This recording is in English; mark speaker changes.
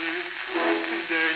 Speaker 1: today.